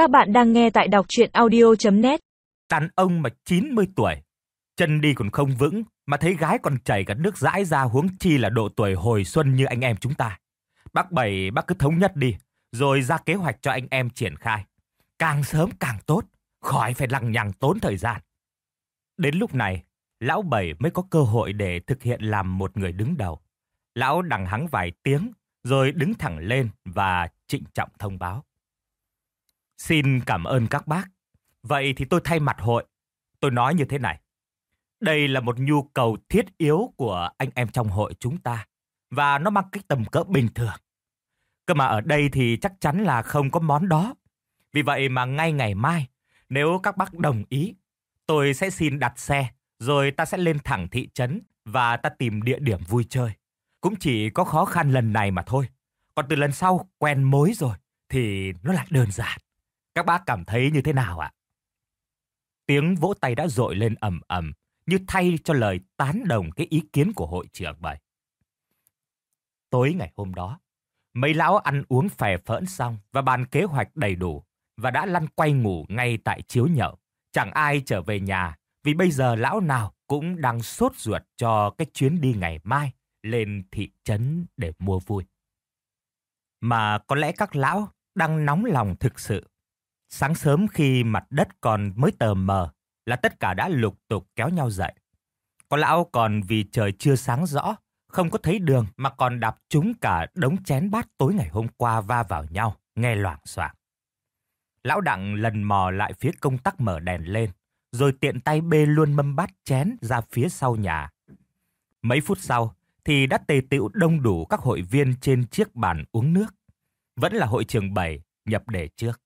Các bạn đang nghe tại đọc chuyện audio.net Đàn ông mà 90 tuổi, chân đi còn không vững, mà thấy gái còn chảy cả nước dãi ra huống chi là độ tuổi hồi xuân như anh em chúng ta. Bác Bảy, bác cứ thống nhất đi, rồi ra kế hoạch cho anh em triển khai. Càng sớm càng tốt, khỏi phải lằng nhằng tốn thời gian. Đến lúc này, Lão Bảy mới có cơ hội để thực hiện làm một người đứng đầu. Lão đằng hắng vài tiếng, rồi đứng thẳng lên và trịnh trọng thông báo. Xin cảm ơn các bác. Vậy thì tôi thay mặt hội. Tôi nói như thế này. Đây là một nhu cầu thiết yếu của anh em trong hội chúng ta. Và nó mang cái tầm cỡ bình thường. Cơ mà ở đây thì chắc chắn là không có món đó. Vì vậy mà ngay ngày mai, nếu các bác đồng ý, tôi sẽ xin đặt xe, rồi ta sẽ lên thẳng thị trấn và ta tìm địa điểm vui chơi. Cũng chỉ có khó khăn lần này mà thôi. Còn từ lần sau quen mối rồi thì nó lại đơn giản. Các bác cảm thấy như thế nào ạ? Tiếng vỗ tay đã dội lên ầm ầm như thay cho lời tán đồng cái ý kiến của hội trưởng vậy. Tối ngày hôm đó, mấy lão ăn uống phè phỡn xong và bàn kế hoạch đầy đủ và đã lăn quay ngủ ngay tại chiếu nhậu. Chẳng ai trở về nhà vì bây giờ lão nào cũng đang sốt ruột cho cái chuyến đi ngày mai lên thị trấn để mua vui. Mà có lẽ các lão đang nóng lòng thực sự. Sáng sớm khi mặt đất còn mới tờ mờ là tất cả đã lục tục kéo nhau dậy. Có lão còn vì trời chưa sáng rõ, không có thấy đường mà còn đạp chúng cả đống chén bát tối ngày hôm qua va vào nhau, nghe loảng xoảng. Lão Đặng lần mò lại phía công tắc mở đèn lên, rồi tiện tay bê luôn mâm bát chén ra phía sau nhà. Mấy phút sau, thì đã tề tựu đông đủ các hội viên trên chiếc bàn uống nước. Vẫn là hội trường 7 nhập đề trước.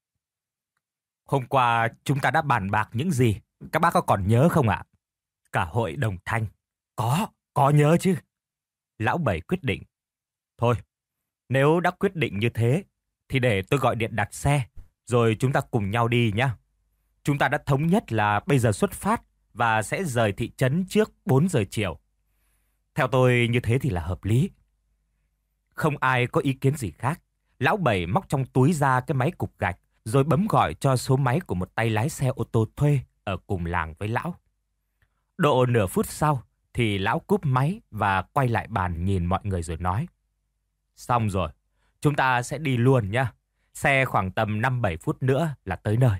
Hôm qua chúng ta đã bàn bạc những gì, các bác có còn nhớ không ạ? Cả hội đồng thanh. Có, có nhớ chứ. Lão Bảy quyết định. Thôi, nếu đã quyết định như thế, thì để tôi gọi điện đặt xe, rồi chúng ta cùng nhau đi nhé. Chúng ta đã thống nhất là bây giờ xuất phát và sẽ rời thị trấn trước 4 giờ chiều. Theo tôi như thế thì là hợp lý. Không ai có ý kiến gì khác. Lão Bảy móc trong túi ra cái máy cục gạch rồi bấm gọi cho số máy của một tay lái xe ô tô thuê ở cùng làng với lão. Độ nửa phút sau thì lão cúp máy và quay lại bàn nhìn mọi người rồi nói. Xong rồi, chúng ta sẽ đi luôn nhá. Xe khoảng tầm 5-7 phút nữa là tới nơi.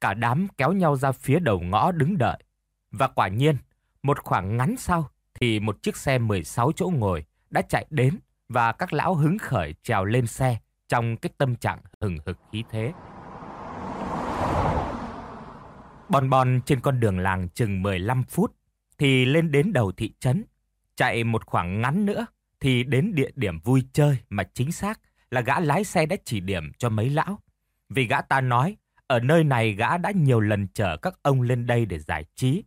Cả đám kéo nhau ra phía đầu ngõ đứng đợi. Và quả nhiên, một khoảng ngắn sau thì một chiếc xe 16 chỗ ngồi đã chạy đến và các lão hứng khởi trèo lên xe trong cái tâm trạng hừng hực khí thế. Bon bon trên con đường làng chừng 15 phút thì lên đến đầu thị trấn. Chạy một khoảng ngắn nữa thì đến địa điểm vui chơi mà chính xác là gã lái xe đã chỉ điểm cho mấy lão. Vì gã ta nói, ở nơi này gã đã nhiều lần chở các ông lên đây để giải trí.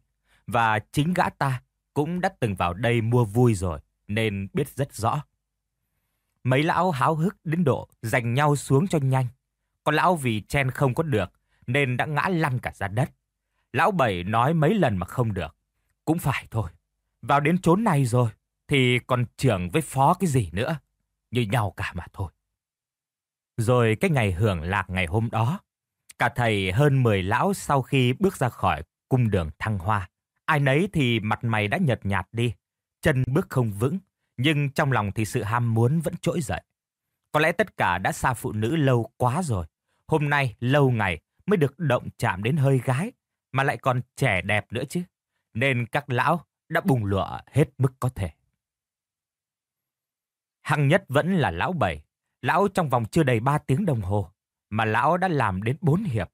Và chính gã ta cũng đã từng vào đây mua vui rồi, nên biết rất rõ. Mấy lão háo hức đến độ giành nhau xuống cho nhanh. Còn lão vì chen không có được, nên đã ngã lăn cả ra đất. Lão Bảy nói mấy lần mà không được. Cũng phải thôi. Vào đến chốn này rồi, thì còn trưởng với phó cái gì nữa. Như nhau cả mà thôi. Rồi cái ngày hưởng lạc ngày hôm đó, cả thầy hơn 10 lão sau khi bước ra khỏi cung đường thăng hoa. Ai nấy thì mặt mày đã nhợt nhạt đi, chân bước không vững, nhưng trong lòng thì sự ham muốn vẫn trỗi dậy. Có lẽ tất cả đã xa phụ nữ lâu quá rồi. Hôm nay lâu ngày mới được động chạm đến hơi gái, mà lại còn trẻ đẹp nữa chứ. Nên các lão đã bùng lụa hết mức có thể. hằng nhất vẫn là lão bảy. Lão trong vòng chưa đầy 3 tiếng đồng hồ, mà lão đã làm đến 4 hiệp.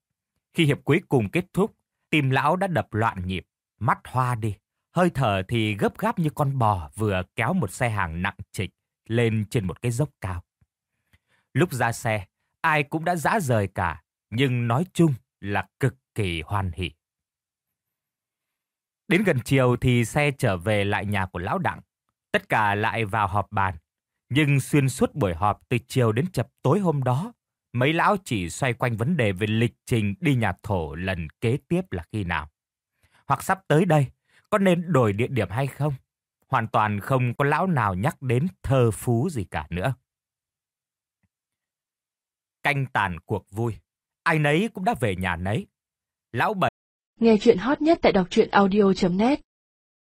Khi hiệp cuối cùng kết thúc, tim lão đã đập loạn nhịp, mắt hoa đi. Hơi thở thì gấp gáp như con bò vừa kéo một xe hàng nặng trịch lên trên một cái dốc cao. Lúc ra xe, ai cũng đã dã rời cả, nhưng nói chung là cực kỳ hoan hỉ. Đến gần chiều thì xe trở về lại nhà của lão Đặng. Tất cả lại vào họp bàn. Nhưng xuyên suốt buổi họp từ chiều đến chập tối hôm đó, mấy lão chỉ xoay quanh vấn đề về lịch trình đi nhà thổ lần kế tiếp là khi nào. Hoặc sắp tới đây, có nên đổi địa điểm hay không? Hoàn toàn không có lão nào nhắc đến thơ phú gì cả nữa. Canh tàn cuộc vui, ai nấy cũng đã về nhà nấy. Lão bảy Nghe chuyện hot nhất tại đọc truyện audio.net